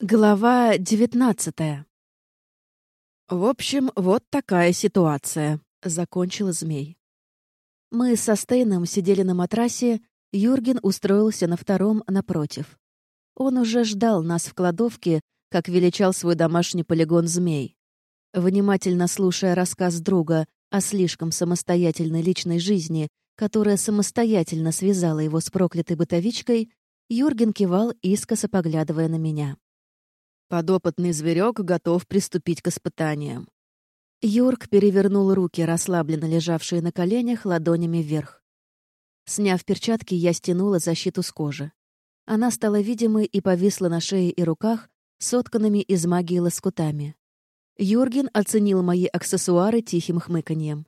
Глава девятнадцатая. «В общем, вот такая ситуация», — закончил змей. Мы со Стейном сидели на матрасе, Юрген устроился на втором напротив. Он уже ждал нас в кладовке, как величал свой домашний полигон змей. Внимательно слушая рассказ друга о слишком самостоятельной личной жизни, которая самостоятельно связала его с проклятой бытовичкой, Юрген кивал, искоса поглядывая на меня. Подопытный зверек готов приступить к испытаниям. Юрк перевернул руки, расслабленно лежавшие на коленях, ладонями вверх. Сняв перчатки, я стянула защиту с кожи. Она стала видимой и повисла на шее и руках, сотканными из магии лоскутами. Юрген оценил мои аксессуары тихим хмыканьем.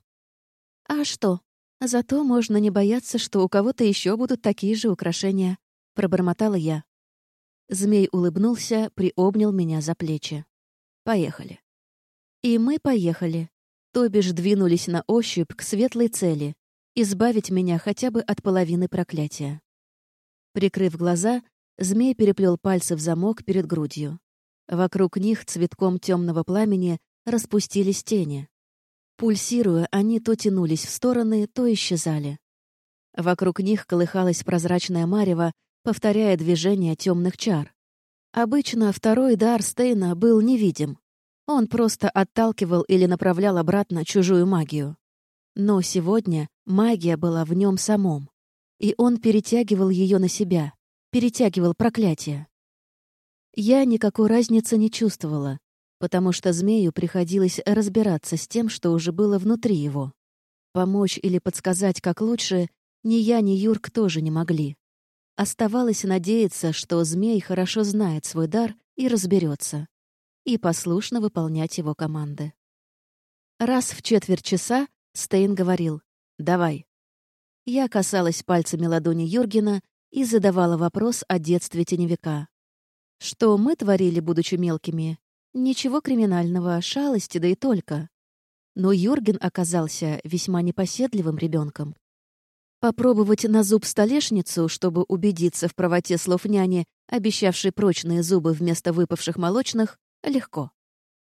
«А что? Зато можно не бояться, что у кого-то еще будут такие же украшения», — пробормотала я. Змей улыбнулся, приобнял меня за плечи. «Поехали». И мы поехали. То бишь двинулись на ощупь к светлой цели — избавить меня хотя бы от половины проклятия. Прикрыв глаза, змей переплел пальцы в замок перед грудью. Вокруг них цветком темного пламени распустились тени. Пульсируя, они то тянулись в стороны, то исчезали. Вокруг них колыхалась прозрачная марево, повторяя движение темных чар. Обычно второй дар Стейна был невидим. Он просто отталкивал или направлял обратно чужую магию. Но сегодня магия была в нем самом. И он перетягивал ее на себя, перетягивал проклятие. Я никакой разницы не чувствовала, потому что змею приходилось разбираться с тем, что уже было внутри его. Помочь или подсказать, как лучше, ни я, ни Юрк тоже не могли. Оставалось надеяться, что змей хорошо знает свой дар и разберется, и послушно выполнять его команды. Раз в четверть часа Стейн говорил «Давай». Я касалась пальцами ладони Юргена и задавала вопрос о детстве теневика. Что мы творили, будучи мелкими? Ничего криминального, шалости, да и только. Но Юрген оказался весьма непоседливым ребенком. Попробовать на зуб столешницу, чтобы убедиться в правоте слов няни, обещавшей прочные зубы вместо выпавших молочных, легко.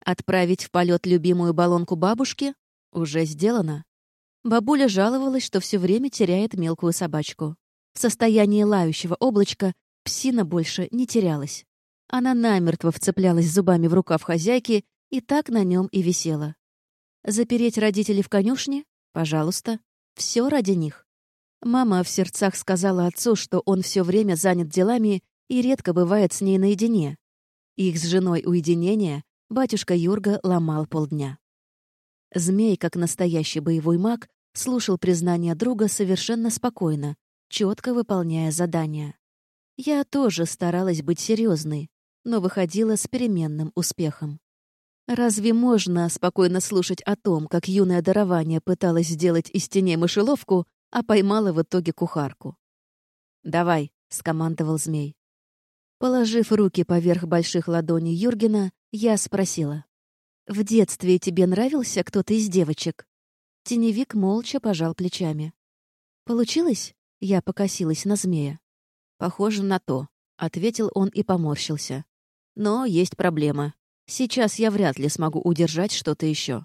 Отправить в полет любимую баллонку бабушки уже сделано. Бабуля жаловалась, что все время теряет мелкую собачку. В состоянии лающего облачка псина больше не терялась. Она намертво вцеплялась зубами в рукав хозяйки и так на нем и висела. Запереть родителей в конюшне? Пожалуйста. Все ради них. Мама в сердцах сказала отцу, что он все время занят делами и редко бывает с ней наедине. Их с женой уединение батюшка Юрга ломал полдня. Змей, как настоящий боевой маг, слушал признания друга совершенно спокойно, четко выполняя задания. Я тоже старалась быть серьезной, но выходила с переменным успехом. Разве можно спокойно слушать о том, как юное дарование пыталось сделать из теней мышеловку, а поймала в итоге кухарку. «Давай», — скомандовал змей. Положив руки поверх больших ладоней Юргена, я спросила. «В детстве тебе нравился кто-то из девочек?» Теневик молча пожал плечами. «Получилось?» — я покосилась на змея. «Похоже на то», — ответил он и поморщился. «Но есть проблема. Сейчас я вряд ли смогу удержать что-то еще.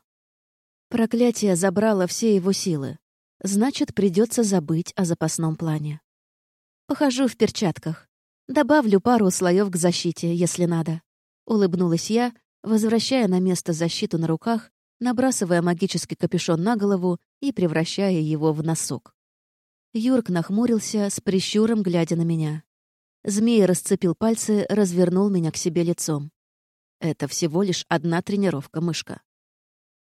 Проклятие забрало все его силы. Значит, придется забыть о запасном плане. Похожу в перчатках. Добавлю пару слоев к защите, если надо. Улыбнулась я, возвращая на место защиту на руках, набрасывая магический капюшон на голову и превращая его в носок. Юрк нахмурился, с прищуром глядя на меня. Змей расцепил пальцы, развернул меня к себе лицом. Это всего лишь одна тренировка, мышка.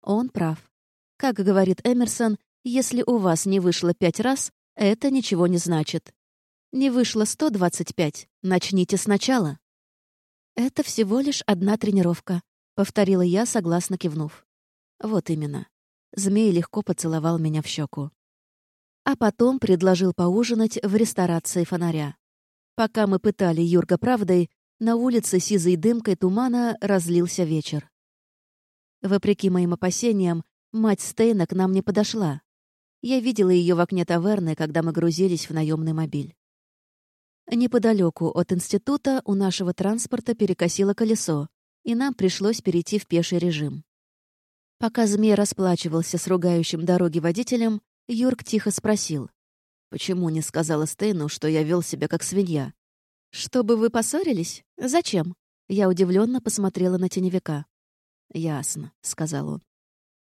Он прав. Как говорит Эмерсон, если у вас не вышло пять раз, это ничего не значит. Не вышло 125, начните сначала. Это всего лишь одна тренировка, повторила я, согласно кивнув. Вот именно. Змей легко поцеловал меня в щеку. А потом предложил поужинать в ресторации фонаря. Пока мы пытали Юрга правдой, на улице сизой дымкой тумана разлился вечер. Вопреки моим опасениям, мать Стейна к нам не подошла. Я видела ее в окне таверны, когда мы грузились в наемный мобиль. Неподалеку от института у нашего транспорта перекосило колесо, и нам пришлось перейти в пеший режим. Пока змей расплачивался с ругающим дороги водителем, Юрк тихо спросил. «Почему не сказала Стейну, что я вел себя как свинья?» «Чтобы вы поссорились? Зачем?» Я удивленно посмотрела на теневика. «Ясно», — сказал он.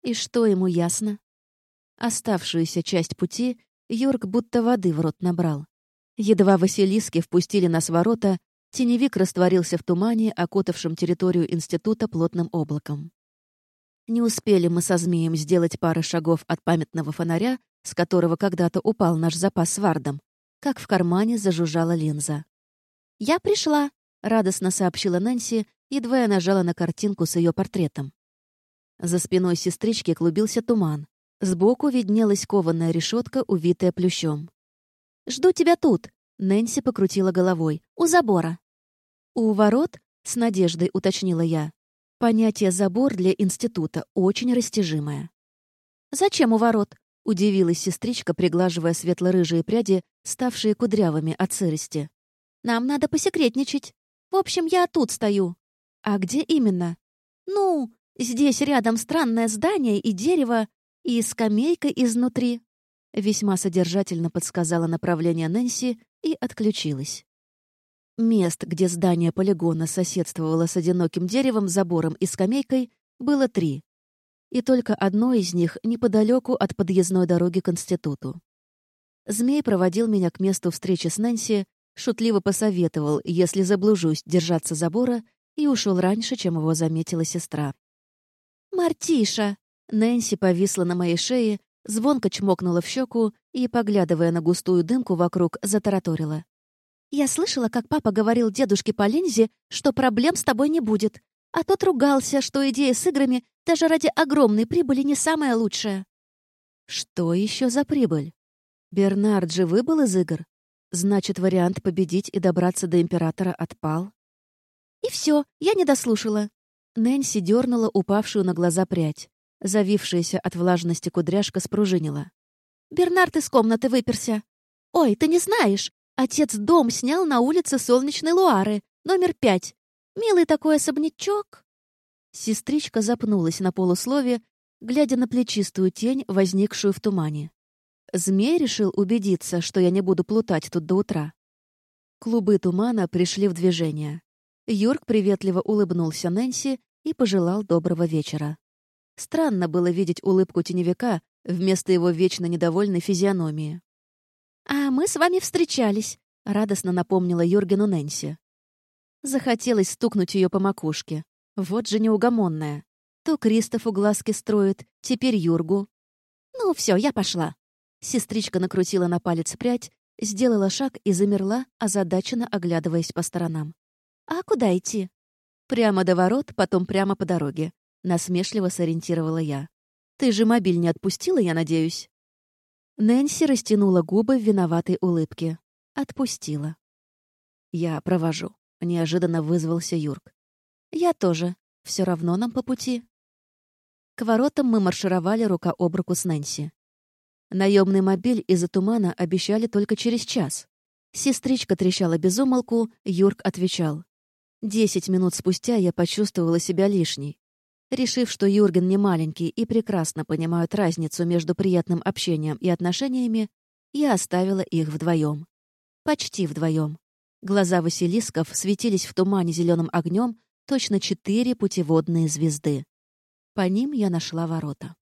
«И что ему ясно?» Оставшуюся часть пути Юрк будто воды в рот набрал. Едва Василиски впустили нас ворота, теневик растворился в тумане, окутавшем территорию института плотным облаком. Не успели мы со змеем сделать пары шагов от памятного фонаря, с которого когда-то упал наш запас с вардом, как в кармане зажужжала линза. «Я пришла», — радостно сообщила Нэнси, едва я нажала на картинку с ее портретом. За спиной сестрички клубился туман. Сбоку виднелась кованая решетка, увитая плющом. «Жду тебя тут», — Нэнси покрутила головой. «У забора». «У ворот?» — с надеждой уточнила я. Понятие «забор» для института очень растяжимое. «Зачем у ворот?» — удивилась сестричка, приглаживая светло-рыжие пряди, ставшие кудрявыми от сырости. «Нам надо посекретничать. В общем, я тут стою». «А где именно?» «Ну, здесь рядом странное здание и дерево, и скамейка изнутри». Весьма содержательно подсказала направление Нэнси и отключилась. Мест, где здание полигона соседствовало с одиноким деревом, забором и скамейкой, было три. И только одно из них неподалеку от подъездной дороги к институту. Змей проводил меня к месту встречи с Нэнси, шутливо посоветовал, если заблужусь, держаться забора, и ушел раньше, чем его заметила сестра. «Мартиша!» Нэнси повисла на моей шее, звонко чмокнула в щеку и, поглядывая на густую дымку вокруг, затараторила. Я слышала, как папа говорил дедушке по линзе, что проблем с тобой не будет. А тот ругался, что идея с играми даже ради огромной прибыли не самая лучшая. Что еще за прибыль? Бернард же выбыл из игр? Значит, вариант победить и добраться до императора отпал? И все, я не дослушала. Нэнси дернула упавшую на глаза прядь. Завившаяся от влажности кудряшка спружинила. «Бернард из комнаты выперся. Ой, ты не знаешь, Отец дом снял на улице Солнечной Луары, номер пять. Милый такой особнячок. Сестричка запнулась на полуслове, глядя на плечистую тень, возникшую в тумане. Змей решил убедиться, что я не буду плутать тут до утра. Клубы тумана пришли в движение. Юрк приветливо улыбнулся Нэнси и пожелал доброго вечера. Странно было видеть улыбку теневика вместо его вечно недовольной физиономии. «А мы с вами встречались», — радостно напомнила Юргену Нэнси. Захотелось стукнуть ее по макушке. Вот же неугомонная. То Кристофу глазки строит, теперь Юргу. «Ну все, я пошла». Сестричка накрутила на палец прядь, сделала шаг и замерла, озадаченно оглядываясь по сторонам. «А куда идти?» «Прямо до ворот, потом прямо по дороге», — насмешливо сориентировала я. «Ты же мобиль не отпустила, я надеюсь?» Нэнси растянула губы в виноватой улыбке. Отпустила. «Я провожу», — неожиданно вызвался Юрк. «Я тоже. Все равно нам по пути». К воротам мы маршировали рука об руку с Нэнси. Наемный мобиль из-за тумана обещали только через час. Сестричка трещала без умолку, Юрк отвечал. Десять минут спустя я почувствовала себя лишней. Решив, что Юрген не маленький и прекрасно понимают разницу между приятным общением и отношениями, я оставила их вдвоем. Почти вдвоем. Глаза Василисков светились в тумане зеленым огнем точно четыре путеводные звезды. По ним я нашла ворота.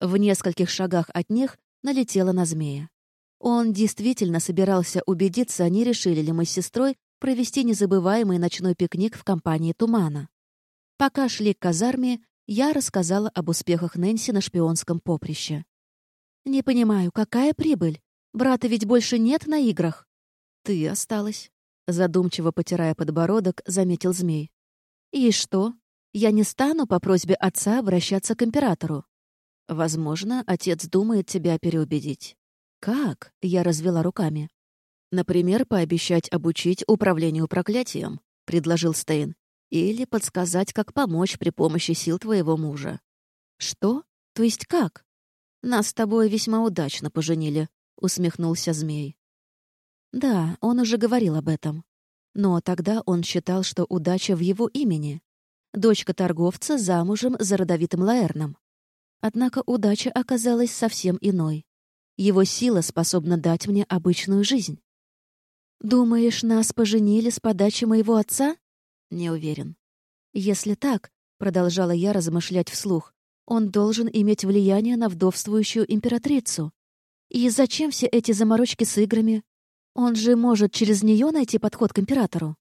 В нескольких шагах от них налетела на змея. Он действительно собирался убедиться, не решили ли мы с сестрой провести незабываемый ночной пикник в компании Тумана. Пока шли к казарме, я рассказала об успехах Нэнси на шпионском поприще. «Не понимаю, какая прибыль? Брата ведь больше нет на играх?» «Ты осталась», — задумчиво потирая подбородок, заметил змей. «И что? Я не стану по просьбе отца обращаться к императору. Возможно, отец думает тебя переубедить». «Как?» — я развела руками. «Например, пообещать обучить управлению проклятием», — предложил Стейн. Или подсказать, как помочь при помощи сил твоего мужа. Что? То есть как? Нас с тобой весьма удачно поженили, усмехнулся змей. Да, он уже говорил об этом. Но тогда он считал, что удача в его имени. Дочка торговца замужем за родовитым Лаэрном. Однако удача оказалась совсем иной. Его сила способна дать мне обычную жизнь. «Думаешь, нас поженили с подачи моего отца?» «Не уверен». «Если так», — продолжала я размышлять вслух, «он должен иметь влияние на вдовствующую императрицу. И зачем все эти заморочки с играми? Он же может через нее найти подход к императору.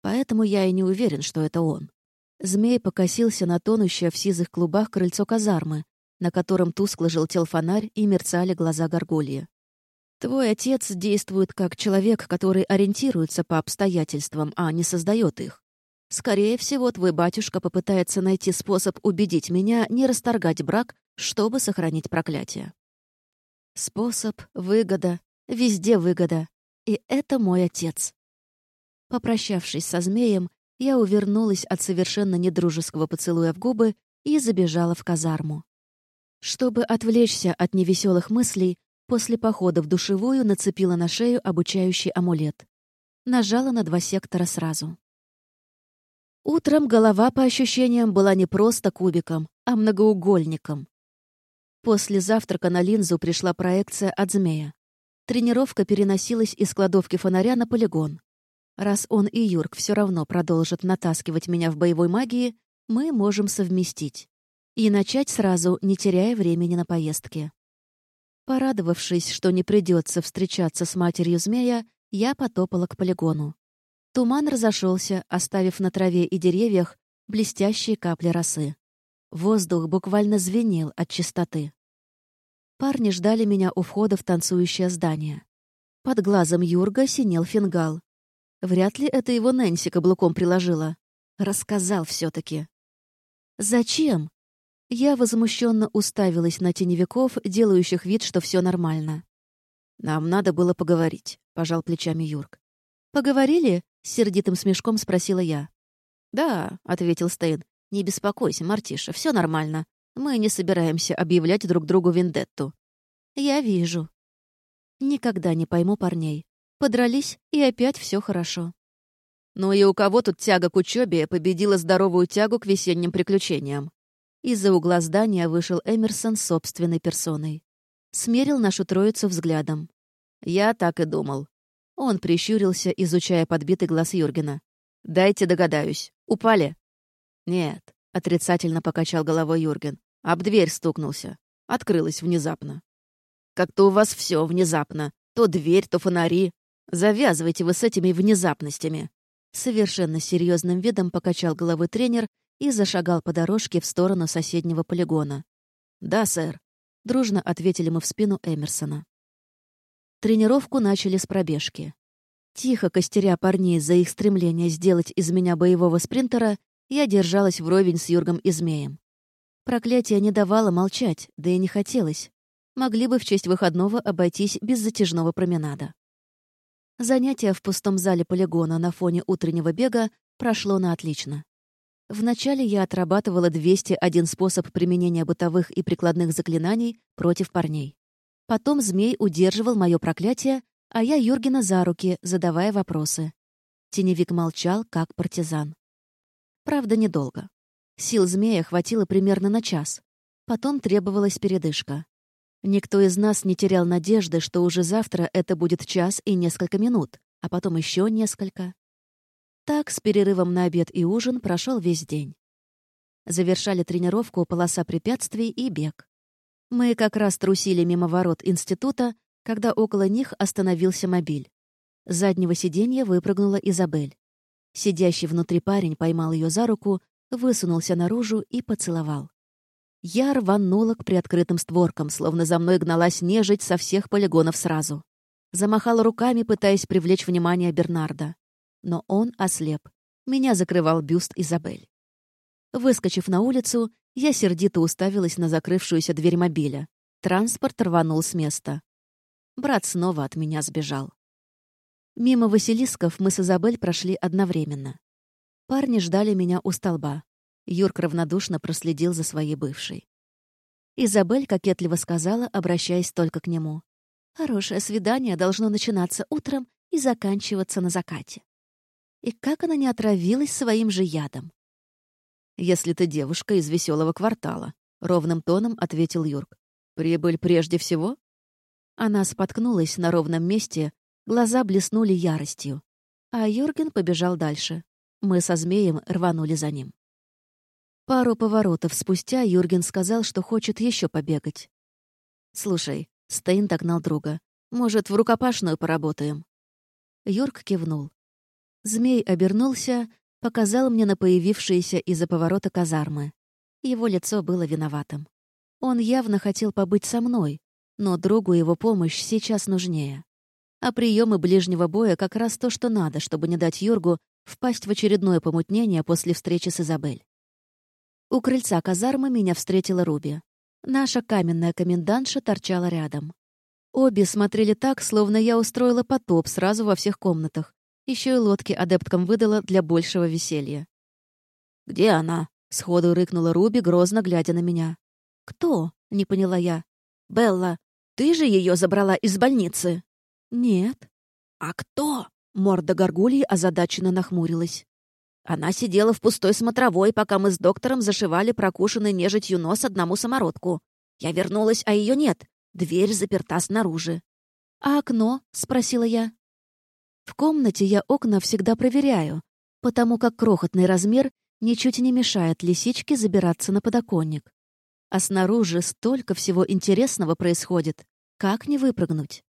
Поэтому я и не уверен, что это он. Змей покосился на тонущее в сизых клубах крыльцо казармы, на котором тускло желтел фонарь и мерцали глаза горгульи. Твой отец действует как человек, который ориентируется по обстоятельствам, а не создает их. Скорее всего, твой батюшка попытается найти способ убедить меня не расторгать брак, чтобы сохранить проклятие. Способ, выгода, везде выгода. И это мой отец. Попрощавшись со змеем, я увернулась от совершенно недружеского поцелуя в губы и забежала в казарму. Чтобы отвлечься от невеселых мыслей, после похода в душевую нацепила на шею обучающий амулет. Нажала на два сектора сразу. Утром голова, по ощущениям, была не просто кубиком, а многоугольником. После завтрака на линзу пришла проекция от змея. Тренировка переносилась из кладовки фонаря на полигон. Раз он и Юрк все равно продолжат натаскивать меня в боевой магии, мы можем совместить. И начать сразу, не теряя времени на поездки. Порадовавшись, что не придется встречаться с матерью змея, я потопала к полигону. Туман разошелся, оставив на траве и деревьях блестящие капли росы. Воздух буквально звенел от чистоты. Парни ждали меня у входа в танцующее здание. Под глазом Юрга синел фингал. Вряд ли это его Нэнси каблуком приложила. Рассказал все таки «Зачем?» Я возмущенно уставилась на теневиков, делающих вид, что все нормально. «Нам надо было поговорить», — пожал плечами Юрк. «Поговорили?» — с сердитым смешком спросила я. «Да», — ответил Стейн. «Не беспокойся, Мартиша, все нормально. Мы не собираемся объявлять друг другу вендетту. Я вижу. Никогда не пойму парней. Подрались, и опять все хорошо. Ну и у кого тут тяга к учебе победила здоровую тягу к весенним приключениям? Из-за угла здания вышел Эмерсон собственной персоной. Смерил нашу троицу взглядом. Я так и думал. Он прищурился, изучая подбитый глаз Юргена. «Дайте догадаюсь. Упали?» «Нет», — отрицательно покачал головой Юрген. Об дверь стукнулся. Открылась внезапно. Как-то у вас все внезапно. То дверь, то фонари. Завязывайте вы с этими внезапностями. Совершенно серьезным видом покачал головой тренер и зашагал по дорожке в сторону соседнего полигона. «Да, сэр», — дружно ответили мы в спину Эмерсона. Тренировку начали с пробежки. Тихо костеря парней за их стремление сделать из меня боевого спринтера, я держалась вровень с Юргом и Змеем. Проклятие не давало молчать, да и не хотелось. Могли бы в честь выходного обойтись без затяжного променада. Занятие в пустом зале полигона на фоне утреннего бега прошло на отлично. Вначале я отрабатывала 201 способ применения бытовых и прикладных заклинаний против парней. Потом змей удерживал мое проклятие, а я Юргена за руки, задавая вопросы. Теневик молчал, как партизан. Правда, недолго. Сил змея хватило примерно на час. Потом требовалась передышка. Никто из нас не терял надежды, что уже завтра это будет час и несколько минут, а потом еще несколько. Так, с перерывом на обед и ужин прошел весь день. Завершали тренировку полоса препятствий и бег. Мы как раз трусили мимо ворот института, когда около них остановился мобиль. С заднего сиденья выпрыгнула Изабель. Сидящий внутри парень поймал ее за руку высунулся наружу и поцеловал. Я рванула к приоткрытым створкам, словно за мной гналась нежить со всех полигонов сразу. Замахала руками, пытаясь привлечь внимание Бернарда. Но он ослеп. Меня закрывал бюст Изабель. Выскочив на улицу, я сердито уставилась на закрывшуюся дверь мобиля. Транспорт рванул с места. Брат снова от меня сбежал. Мимо Василисков мы с Изабель прошли одновременно. Парни ждали меня у столба. Юрк равнодушно проследил за своей бывшей. Изабель кокетливо сказала, обращаясь только к нему. «Хорошее свидание должно начинаться утром и заканчиваться на закате. И как она не отравилась своим же ядом? «Если ты девушка из веселого квартала», — ровным тоном ответил Юрк. «Прибыль прежде всего?» Она споткнулась на ровном месте, глаза блеснули яростью. А Юрген побежал дальше. Мы со змеем рванули за ним. Пару поворотов спустя Юрген сказал, что хочет еще побегать. «Слушай», — Стейн догнал друга, — «может, в рукопашную поработаем?» Юрк кивнул. Змей обернулся, показал мне на появившиеся из-за поворота казармы. Его лицо было виноватым. Он явно хотел побыть со мной, но другу его помощь сейчас нужнее. А приемы ближнего боя как раз то, что надо, чтобы не дать Юргу впасть в очередное помутнение после встречи с Изабель. У крыльца казармы меня встретила Руби. Наша каменная комендантша торчала рядом. Обе смотрели так, словно я устроила потоп сразу во всех комнатах. Еще и лодки адепткам выдала для большего веселья. «Где она?» — сходу рыкнула Руби, грозно глядя на меня. «Кто?» — не поняла я. «Белла, ты же ее забрала из больницы?» «Нет». «А кто?» — морда горгульи озадаченно нахмурилась. Она сидела в пустой смотровой, пока мы с доктором зашивали прокушенный нежитью нос одному самородку. Я вернулась, а ее нет. Дверь заперта снаружи. «А окно?» — спросила я. В комнате я окна всегда проверяю, потому как крохотный размер ничуть не мешает лисичке забираться на подоконник. А снаружи столько всего интересного происходит. Как не выпрыгнуть?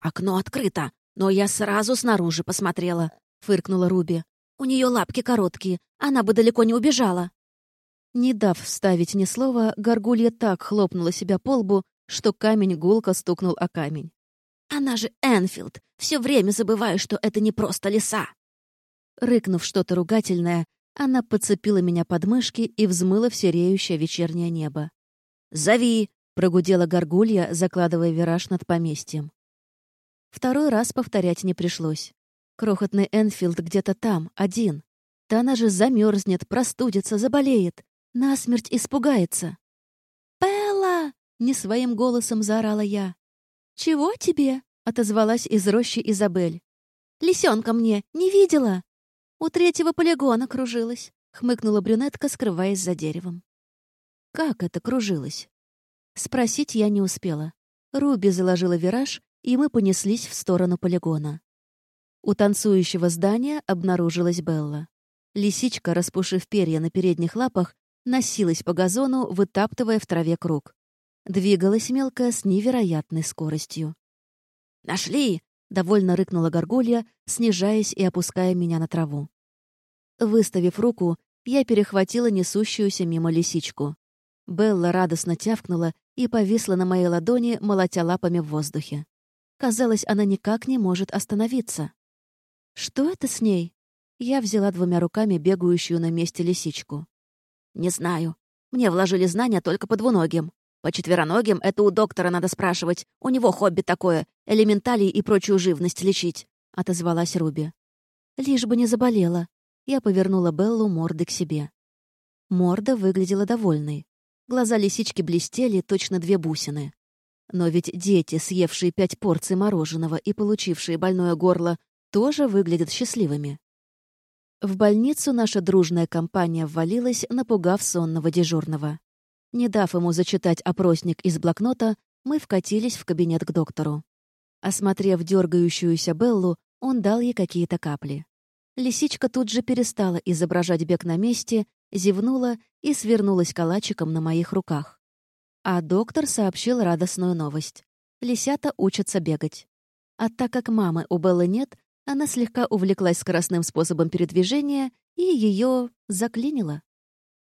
«Окно открыто, но я сразу снаружи посмотрела», — фыркнула Руби. У нее лапки короткие, она бы далеко не убежала». Не дав вставить ни слова, горгулья так хлопнула себя по лбу, что камень гулко стукнул о камень. «Она же Энфилд! Все время забываю, что это не просто леса!» Рыкнув что-то ругательное, она подцепила меня под мышки и взмыла в сереющее вечернее небо. «Зови!» — прогудела горгулья, закладывая вираж над поместьем. Второй раз повторять не пришлось. Крохотный Энфилд где-то там, один. Да она же замерзнет, простудится, заболеет. Насмерть испугается. «Белла!» — не своим голосом заорала я. «Чего тебе?» — отозвалась из рощи Изабель. «Лисенка мне, не видела!» «У третьего полигона кружилась», — хмыкнула брюнетка, скрываясь за деревом. «Как это кружилась?» Спросить я не успела. Руби заложила вираж, и мы понеслись в сторону полигона. У танцующего здания обнаружилась Белла. Лисичка, распушив перья на передних лапах, носилась по газону, вытаптывая в траве круг. Двигалась мелкая с невероятной скоростью. «Нашли!» — довольно рыкнула горгулья, снижаясь и опуская меня на траву. Выставив руку, я перехватила несущуюся мимо лисичку. Белла радостно тявкнула и повисла на моей ладони, молотя лапами в воздухе. Казалось, она никак не может остановиться. «Что это с ней?» Я взяла двумя руками бегающую на месте лисичку. «Не знаю. Мне вложили знания только по двуногим. По четвероногим это у доктора надо спрашивать. У него хобби такое — элементалей и прочую живность лечить», — отозвалась Руби. «Лишь бы не заболела». Я повернула Беллу морды к себе. Морда выглядела довольной. Глаза лисички блестели, точно две бусины. Но ведь дети, съевшие пять порций мороженого и получившие больное горло, тоже выглядят счастливыми. В больницу наша дружная компания ввалилась, напугав сонного дежурного. Не дав ему зачитать опросник из блокнота, мы вкатились в кабинет к доктору. Осмотрев дергающуюся Беллу, он дал ей какие-то капли. Лисичка тут же перестала изображать бег на месте, зевнула и свернулась калачиком на моих руках. А доктор сообщил радостную новость. Лисята учатся бегать. А так как мамы у Беллы нет, она слегка увлеклась скоростным способом передвижения и ее заклинило.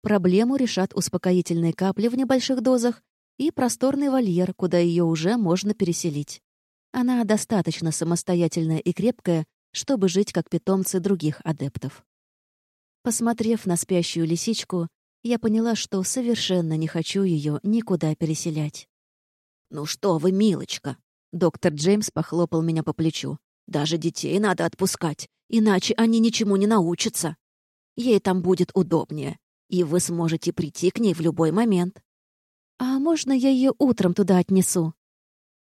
Проблему решат успокоительные капли в небольших дозах и просторный вольер, куда ее уже можно переселить. Она достаточно самостоятельная и крепкая, чтобы жить как питомцы других адептов. Посмотрев на спящую лисичку, я поняла, что совершенно не хочу ее никуда переселять. «Ну что вы, милочка!» Доктор Джеймс похлопал меня по плечу. Даже детей надо отпускать, иначе они ничему не научатся. Ей там будет удобнее, и вы сможете прийти к ней в любой момент. А можно я ее утром туда отнесу?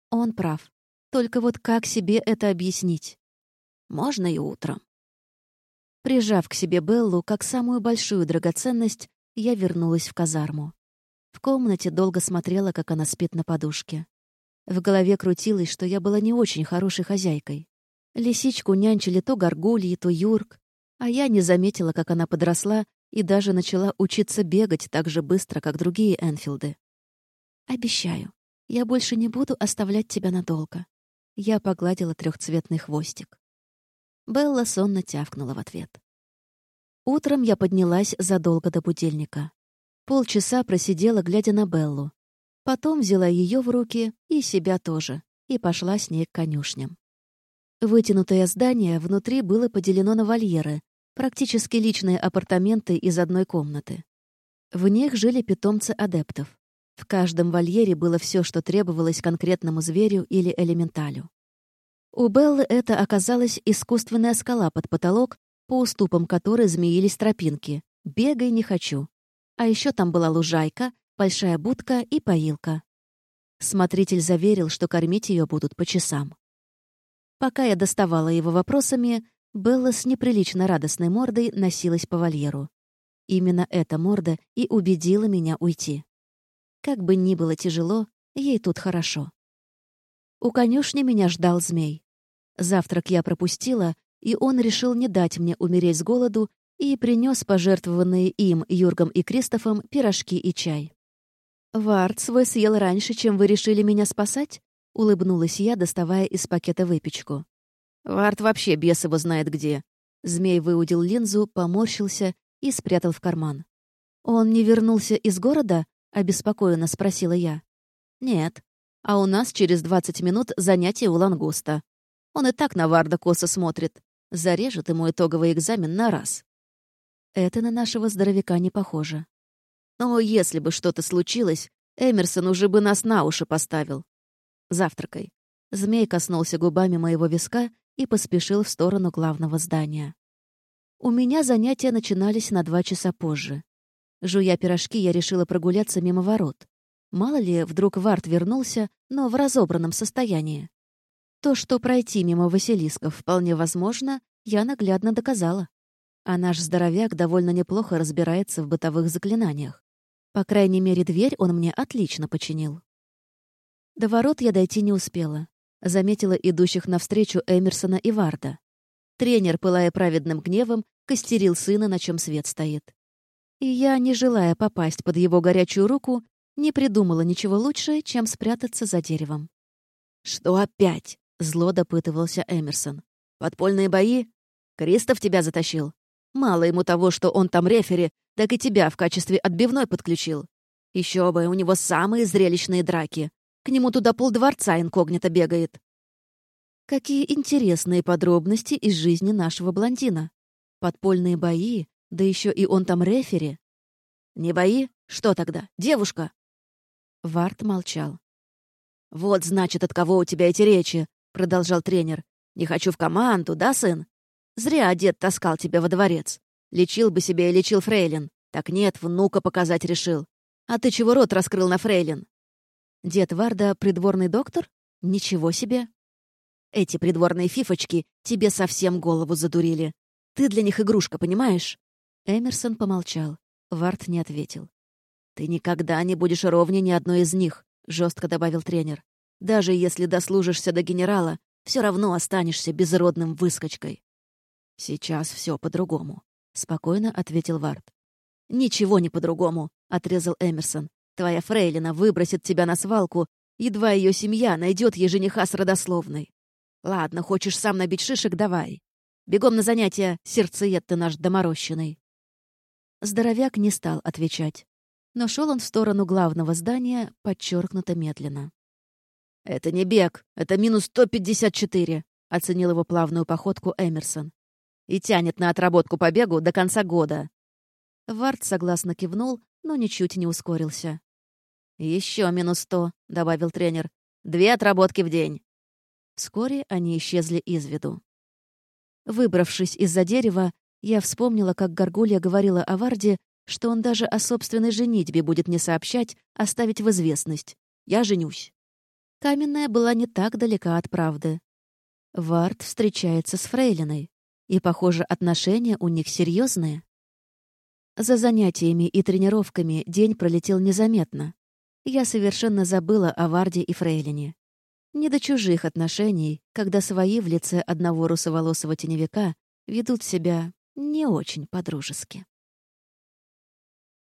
Он прав. Только вот как себе это объяснить? Можно и утром». Прижав к себе Беллу как самую большую драгоценность, я вернулась в казарму. В комнате долго смотрела, как она спит на подушке. В голове крутилось, что я была не очень хорошей хозяйкой. Лисичку нянчили то горгульи, то юрк, а я не заметила, как она подросла и даже начала учиться бегать так же быстро, как другие Энфилды. «Обещаю, я больше не буду оставлять тебя надолго». Я погладила трехцветный хвостик. Белла сонно тявкнула в ответ. Утром я поднялась задолго до будильника. Полчаса просидела, глядя на Беллу. Потом взяла ее в руки и себя тоже, и пошла с ней к конюшням. Вытянутое здание внутри было поделено на вольеры, практически личные апартаменты из одной комнаты. В них жили питомцы адептов. В каждом вольере было все, что требовалось конкретному зверю или элементалю. У Беллы это оказалась искусственная скала под потолок, по уступам которой змеились тропинки. «Бегай, не хочу». А еще там была лужайка, большая будка и поилка. Смотритель заверил, что кормить ее будут по часам. Пока я доставала его вопросами, Белла с неприлично радостной мордой носилась по вольеру. Именно эта морда и убедила меня уйти. Как бы ни было тяжело, ей тут хорошо. У конюшни меня ждал змей. Завтрак я пропустила, и он решил не дать мне умереть с голоду и принес пожертвованные им, Юргом и Кристофом, пирожки и чай. «Вард свой съел раньше, чем вы решили меня спасать?» — улыбнулась я, доставая из пакета выпечку. «Вард вообще бес его знает где». Змей выудил линзу, поморщился и спрятал в карман. «Он не вернулся из города?» — обеспокоенно спросила я. «Нет. А у нас через 20 минут занятие у лангуста. Он и так на Варда косо смотрит. Зарежет ему итоговый экзамен на раз». Это на нашего здоровяка не похоже. Но если бы что-то случилось, Эмерсон уже бы нас на уши поставил. Завтракай. Змей коснулся губами моего виска и поспешил в сторону главного здания. У меня занятия начинались на два часа позже. Жуя пирожки, я решила прогуляться мимо ворот. Мало ли, вдруг Варт вернулся, но в разобранном состоянии. То, что пройти мимо Василисков вполне возможно, я наглядно доказала. А наш здоровяк довольно неплохо разбирается в бытовых заклинаниях. По крайней мере, дверь он мне отлично починил. До ворот я дойти не успела. Заметила идущих навстречу Эмерсона и Варда. Тренер, пылая праведным гневом, костерил сына, на чем свет стоит. И я, не желая попасть под его горячую руку, не придумала ничего лучше, чем спрятаться за деревом. «Что опять?» — зло допытывался Эмерсон. «Подпольные бои? Кристоф тебя затащил? Мало ему того, что он там рефери, так и тебя в качестве отбивной подключил. Еще бы, у него самые зрелищные драки. К нему туда полдворца инкогнито бегает. Какие интересные подробности из жизни нашего блондина. Подпольные бои, да еще и он там рефери. Не бои? Что тогда? Девушка? Варт молчал. «Вот, значит, от кого у тебя эти речи», — продолжал тренер. «Не хочу в команду, да, сын? Зря дед таскал тебя во дворец. Лечил бы себе и лечил фрейлин. Так нет, внука показать решил. А ты чего рот раскрыл на фрейлин?» «Дед Варда — придворный доктор? Ничего себе!» «Эти придворные фифочки тебе совсем голову задурили. Ты для них игрушка, понимаешь?» Эмерсон помолчал. Вард не ответил. «Ты никогда не будешь ровнее ни одной из них», — жестко добавил тренер. «Даже если дослужишься до генерала, все равно останешься безродным выскочкой». «Сейчас все по-другому», — спокойно ответил Вард. «Ничего не по-другому», — отрезал Эмерсон. «Твоя фрейлина выбросит тебя на свалку, едва ее семья найдет ей жениха с родословной. Ладно, хочешь сам набить шишек — давай. Бегом на занятия, сердцеед ты наш доморощенный». Здоровяк не стал отвечать, но шел он в сторону главного здания подчеркнуто медленно. «Это не бег, это минус 154», — оценил его плавную походку Эмерсон и тянет на отработку по бегу до конца года». Вард согласно кивнул, но ничуть не ускорился. Еще минус сто», — добавил тренер. «Две отработки в день». Вскоре они исчезли из виду. Выбравшись из-за дерева, я вспомнила, как Горгулья говорила о Варде, что он даже о собственной женитьбе будет не сообщать, оставить в известность. «Я женюсь». Каменная была не так далека от правды. Вард встречается с Фрейлиной, и, похоже, отношения у них серьезные. За занятиями и тренировками день пролетел незаметно. Я совершенно забыла о Варде и Фрейлине. Не до чужих отношений, когда свои в лице одного русоволосого теневика ведут себя не очень по-дружески.